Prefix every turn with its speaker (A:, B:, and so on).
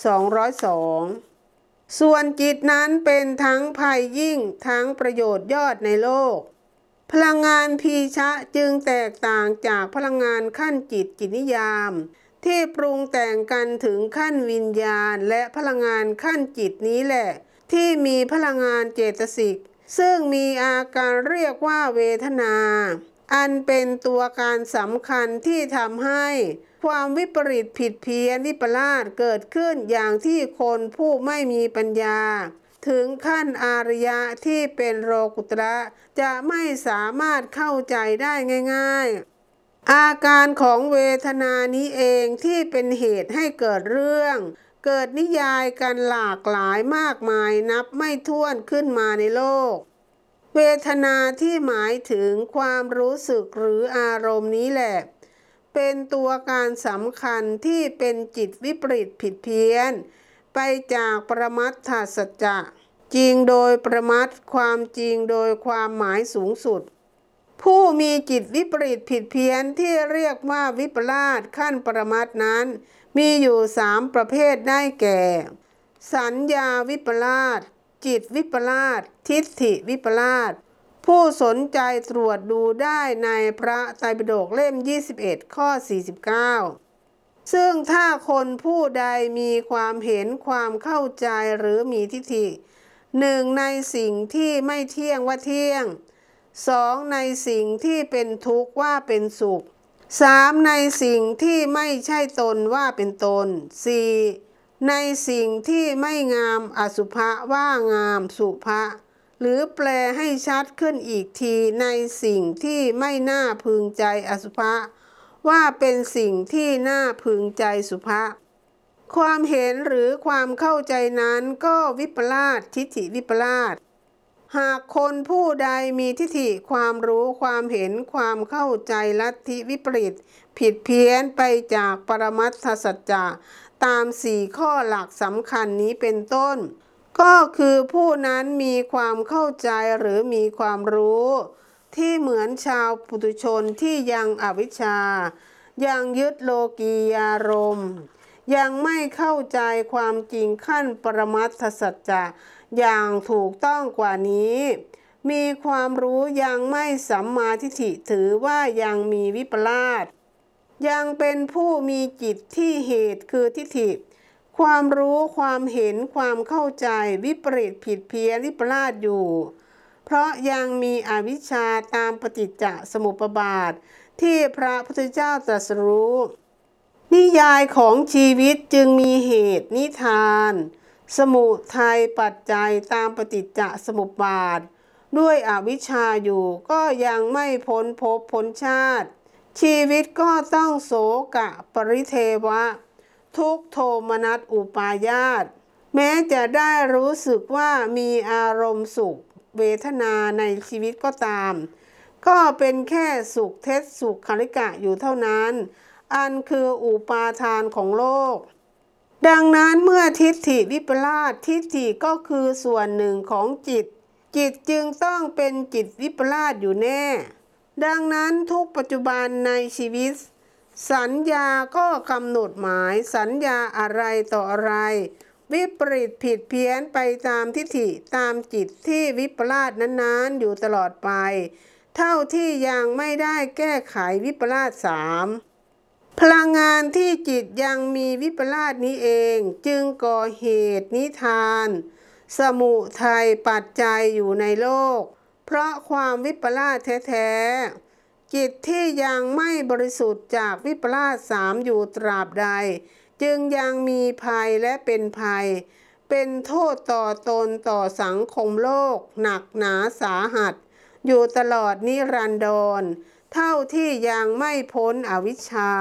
A: 202 ส่วนจิตนั้นเป็นทั้งภัยยิ่งทั้งประโยชน์ยอดในโลก พลังงานพีชะจึงแตกต่างจากพลังงานขั้นจิตจิตนิยาม ที่ปรุงแต่งกันถึงขั้นวิญญาณ และพลังงานขั้นจิตนี้แหละ ที่มีพลังงานเจตสิกซึ่งมีอาการเรียกว่าเวทนา อันเป็นตัวการสำคัญที่ทำให้ความวิปริตผิดเพี้ยนวิปลาสเกิดขึ้นอย่างที่คนผู้ไม่มีปัญญา ถึงขั้นอารยะที่เป็นโรกุตระจะไม่สามารถเข้าใจได้ง่าย ๆ อาการของเวทนานี้เองที่เป็นเหตุให้เกิดเรื่อง เกิดนิยายกันหลากหลายมากมายนับไม่ถ้วนขึ้นมาในโลก เวทนาที่หมายถึงความรู้สึกหรืออารมณ์นี้แหละ เป็นตัวการสำคัญที่เป็นจิตวิปริตผิดเพี้ยน ไปจากประมัตถสัจจะจริงโดยประมัตความจริงโดยความหมายสูงสุด ผู้มีจิตวิปริตผิดเพี้ยนที่เรียกว่าวิปลาสขั้นประมัตนั้น มีอยู่สามประเภทได้แก่ สัญญาวิปลาส จิตวิปลาสทิฏฐิวิปลาสผู้สนใจตรวจดูได้ในพระไตรปิฎกเล่ม 21 ข้อ 49 ซึ่งถ้าคนผู้ใดมีความเห็นความเข้าใจหรือมีทิฏฐิหนึ่งในสิ่งที่ไม่เที่ยงว่าเที่ยงสองในสิ่งที่เป็นทุกข์ว่าเป็นสุขสามในสิ่งที่ไม่ใช่ตนว่าเป็นตนสี่ ในสิ่งที่ไม่งามอสุภะว่างามสุภะหรือแปลให้ชัดขึ้นอีกทีในสิ่งที่ไม่น่าพึงใจอสุภะว่าเป็นสิ่งที่น่าพึงใจสุภะความเห็นหรือความเข้าใจนั้นก็วิปลาสทิฏฐิวิปลาส หากคนผู้ใดมีทิฏฐิความรู้ความเห็นความเข้าใจลัทธิวิปริต ผิดเพี้ยนไปจากปรมัตถสัจจะตามสี่ข้อหลักสำคัญนี้เป็นต้น ก็คือผู้นั้นมีความเข้าใจหรือมีความรู้ ที่เหมือนชาวปุถุชนที่ยังอวิชชา ยังยึดโลกียารมณ์ ยังไม่เข้าใจความจริงขั้นปรมัตถสัจจะอย่างถูกต้องกว่านี้ มีความรู้ยังไม่สัมมาทิฏฐิถือว่ายังมีวิปลาสยังเป็นผู้มีจิตที่เหตุคือทิฏฐิ ความรู้ความเห็นความเข้าใจวิปริตผิดเพี้ยนวิปลาสอยู่ เพราะยังมีอวิชชาตามปฏิจจสมุปบาท ที่พระพุทธเจ้าตรัสรู้ นิยายของชีวิตจึงมีเหตุนิทาน สมุทัยปัจจัยตามปฏิจจสมุปบาท ด้วยอวิชชาอยู่ก็ยังไม่พ้นภพพ้นชาติ ชีวิตก็ต้องโศกะปริเทวะ ทุกโทมนัสอุปายาต แม้จะได้รู้สึกว่ามีอารมณ์สุขเวทนาในชีวิตก็ตาม ก็เป็นแค่สุขเทศสุขคาริกะอยู่เท่านั้น อันคืออุปาทานของโลก ดังนั้นเมื่อทิฏฐิวิปลาสทิฏฐิก็คือส่วนหนึ่งของจิต จิตจึงต้องเป็นจิตวิปลาสอยู่แน่ ดังนั้นทุกปัจจุบันในชีวิต สัญญาก็กำหนดหมายสัญญาอะไรต่ออะไร วิปริตผิดเพี้ยนไปตามทิฏฐิตามจิตที่วิปลาสนั้นๆ อยู่ตลอดไป เท่าที่ยังไม่ได้แก้ไขวิปลาสสาม พลังงานที่จิตยังมีวิปลาสนี้เอง จึงก่อเหตุนิทาน สมุทัยปัจจัยอยู่ในโลก เพราะความวิปลาสแท้ๆ จิตที่ยังไม่บริสุทธิ์จากวิปลาสสามอยู่ตราบใด จึงยังมีภัยและเป็นภัย เป็นโทษต่อตนต่อสังคมโลก หนักหนาสาหัส อยู่ตลอดนิรันดร เท่าที่ยังไม่พ้นอวิชชา